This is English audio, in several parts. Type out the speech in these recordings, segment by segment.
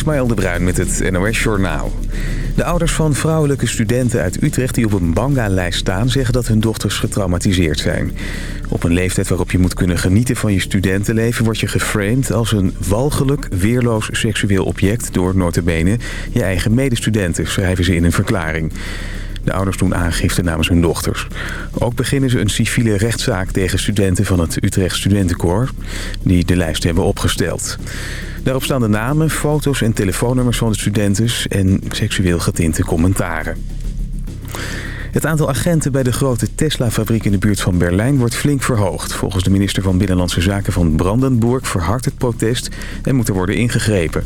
Ismaël de Bruin met het NOS Journaal. De ouders van vrouwelijke studenten uit Utrecht die op een banga-lijst staan... zeggen dat hun dochters getraumatiseerd zijn. Op een leeftijd waarop je moet kunnen genieten van je studentenleven... word je geframed als een walgelijk, weerloos seksueel object... door notabene je eigen medestudenten, schrijven ze in een verklaring. De ouders doen aangifte namens hun dochters. Ook beginnen ze een civiele rechtszaak tegen studenten van het Utrecht Studentenkoor... die de lijst hebben opgesteld. Daarop staan de namen, foto's en telefoonnummers van de studenten... en seksueel getinte commentaren. Het aantal agenten bij de grote Tesla-fabriek in de buurt van Berlijn wordt flink verhoogd. Volgens de minister van Binnenlandse Zaken van Brandenburg verhardt het protest en moet er worden ingegrepen.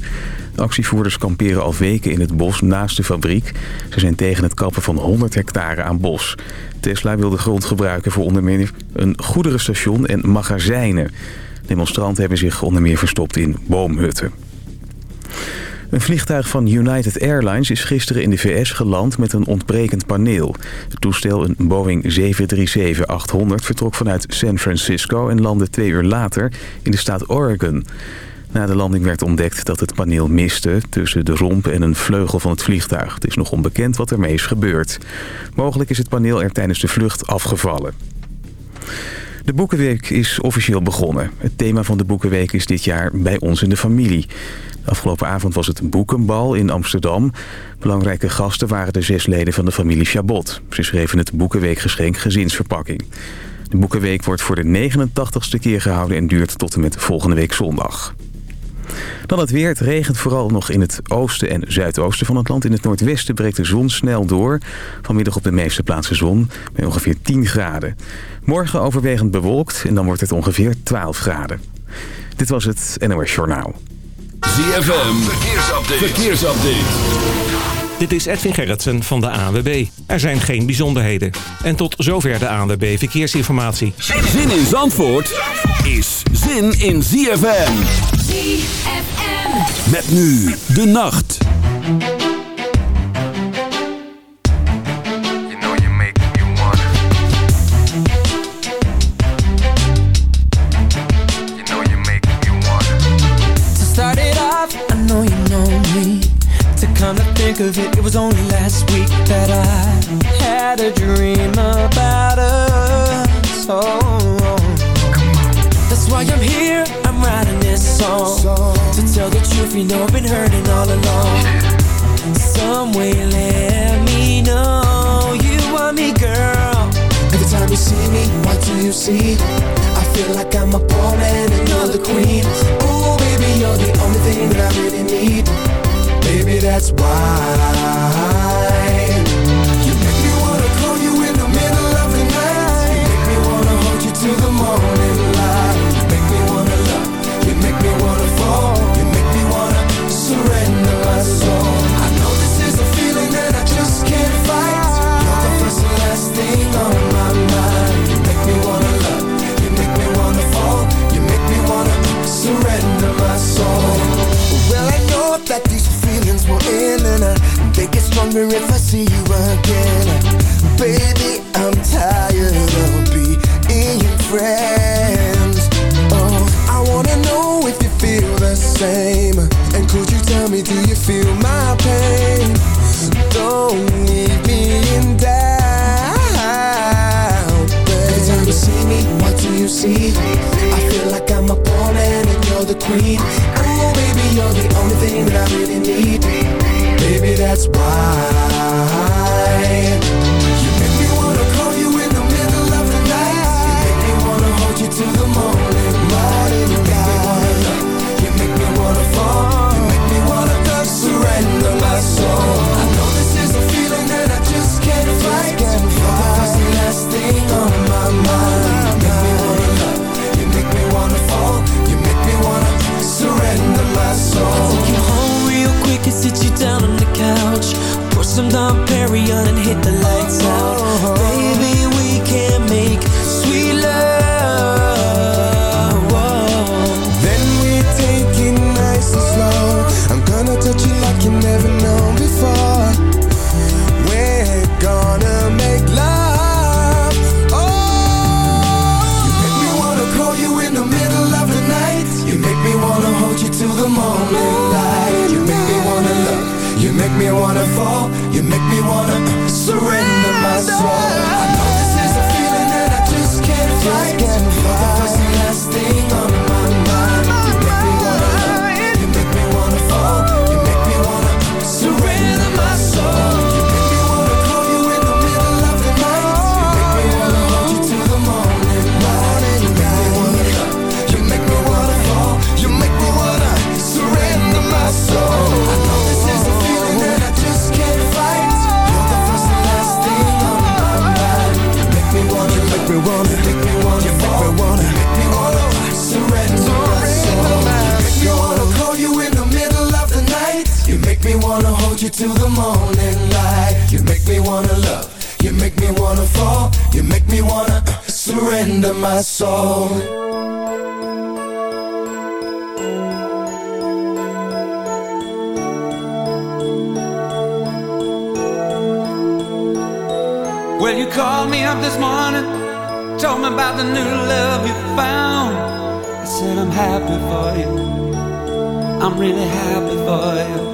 Actievoerders kamperen al weken in het bos naast de fabriek. Ze zijn tegen het kappen van 100 hectare aan bos. Tesla wil de grond gebruiken voor onder meer een goederenstation en magazijnen. Demonstranten hebben zich onder meer verstopt in boomhutten. Een vliegtuig van United Airlines is gisteren in de VS geland met een ontbrekend paneel. Het toestel, een Boeing 737-800, vertrok vanuit San Francisco en landde twee uur later in de staat Oregon. Na de landing werd ontdekt dat het paneel miste tussen de romp en een vleugel van het vliegtuig. Het is nog onbekend wat ermee is gebeurd. Mogelijk is het paneel er tijdens de vlucht afgevallen. De Boekenweek is officieel begonnen. Het thema van de Boekenweek is dit jaar bij ons in de familie. Afgelopen avond was het boekenbal in Amsterdam. Belangrijke gasten waren de zes leden van de familie Chabot. Ze schreven het Boekenweekgeschenk gezinsverpakking. De Boekenweek wordt voor de 89ste keer gehouden en duurt tot en met volgende week zondag. Dan het weer. Het regent vooral nog in het oosten en zuidoosten van het land. In het noordwesten breekt de zon snel door. Vanmiddag op de meeste plaatsen zon bij ongeveer 10 graden. Morgen overwegend bewolkt en dan wordt het ongeveer 12 graden. Dit was het NOS Journaal. ZFM. Verkeersupdate. Verkeersupdate. Dit is Edwin Gerritsen van de ANWB. Er zijn geen bijzonderheden. En tot zover de ANWB Verkeersinformatie. Zin in Zandvoort is zin in ZFM. ZFM. Met nu de nacht. You know you make me wanna. You know you make me wanna. To start it off, I know you know me. To come to think of it, it was only last week that I had a dream about us. Oh, oh, oh. that's why I'm here. Song to tell the truth. You know I've been hurting all along. Some way, let me know you want me, girl. Every time you see me, what do you see? I feel like I'm a pawn and another queen. Oh, baby, you're the only thing that I really need. Baby, that's why. Get if I see you again. Baby, I'm tired of being friends. Oh, I wanna know if you feel the same. And could you tell me, do you feel my pain? Don't leave me in doubt. Babe. Every time you see me, what do you see? I feel like I'm a pawn and you're the queen. Oh, baby, you're the only thing that I really need. Baby, that's why. You make me wanna call you in the middle of the night. You make me wanna hold you till the morning light. You make me wanna love. You make me wanna fall. You make me wanna surrender my soul. I know this is a feeling that I just can't fight. You're the last thing on my mind. You make me wanna love. You make me wanna fall. You make me wanna surrender my soul. Take you home real quick and sit you down couch. Pour some Dom Perignon and hit the lights out. Oh. Baby, till the morning light. You make me wanna love. You make me wanna fall. You make me wanna uh, surrender my soul. Well, you called me up this morning, told me about the new love you found. I said, I'm happy for you. I'm really happy for you.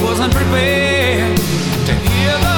Wasn't prepared to hear those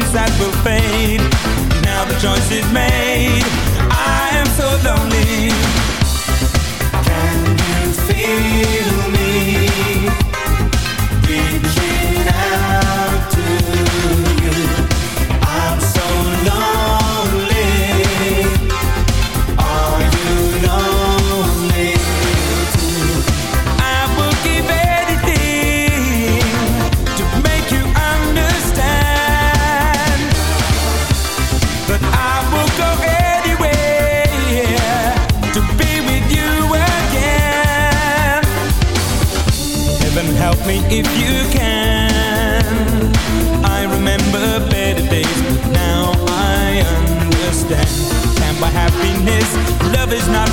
that will fade. Now the choice is made. I am so lonely. Can you feel me? Reaching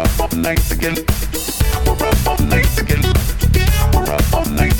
Up all night again. We're up all night again. We're up all night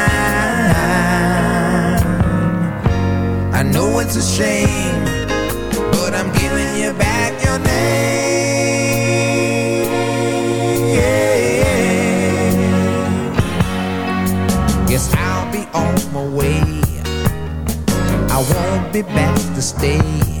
It's a shame, but I'm giving you back your name. Guess I'll be on my way. I won't be back to stay.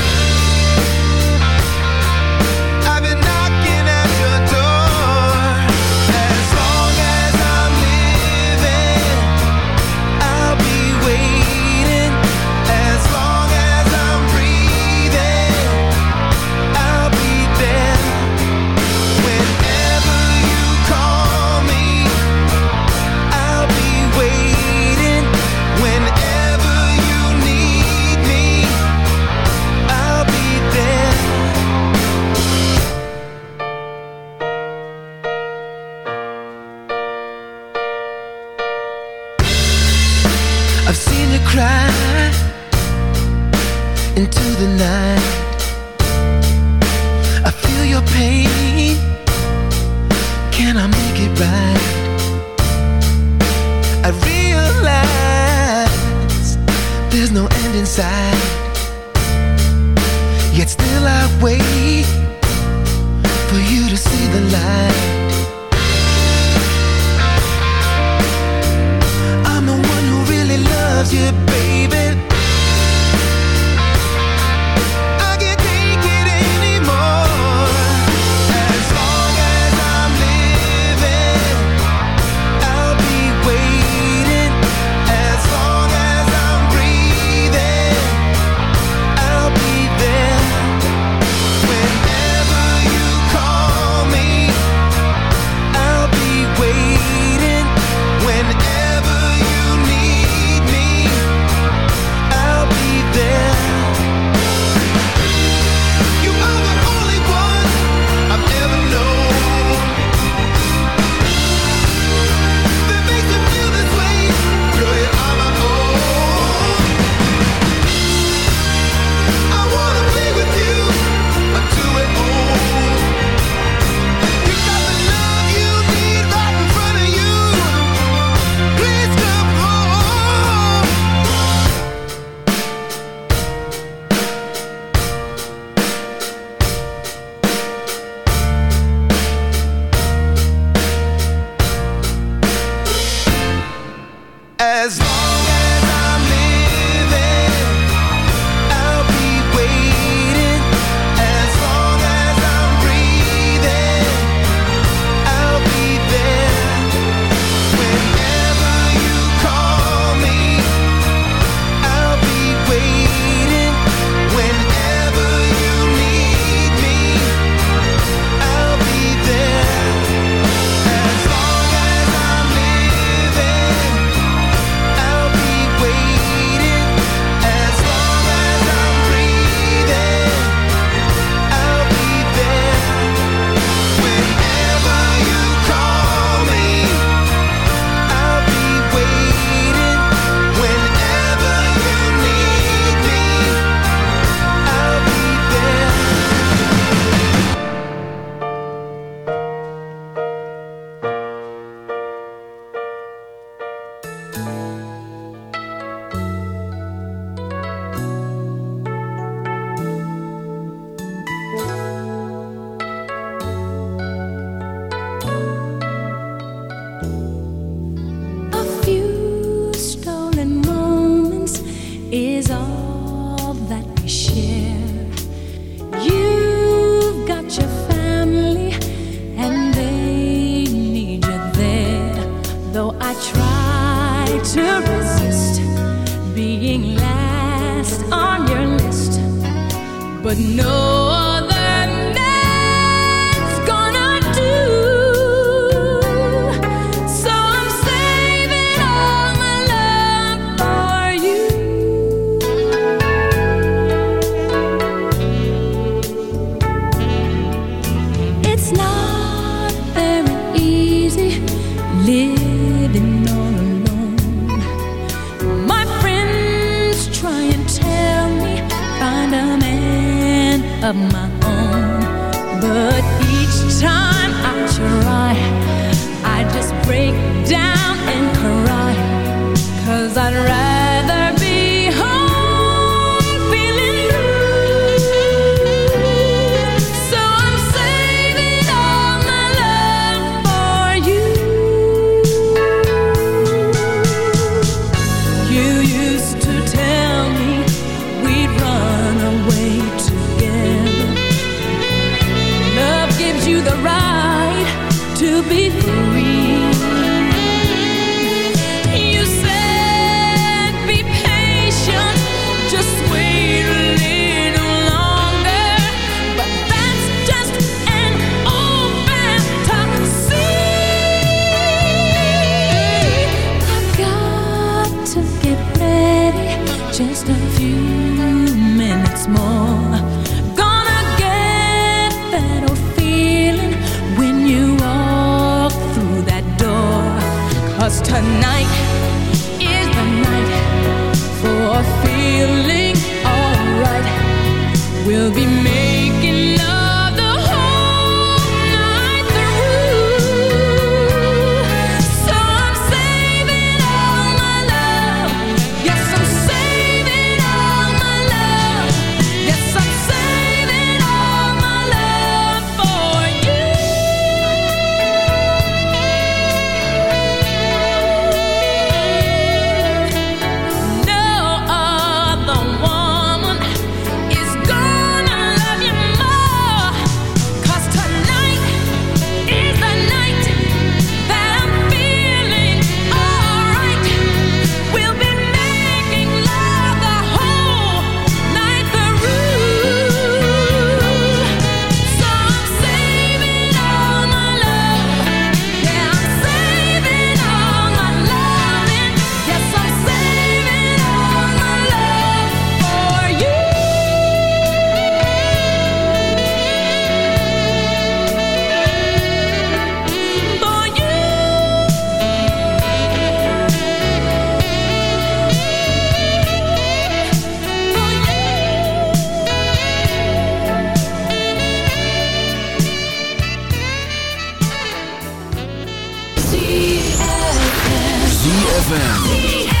ZFM.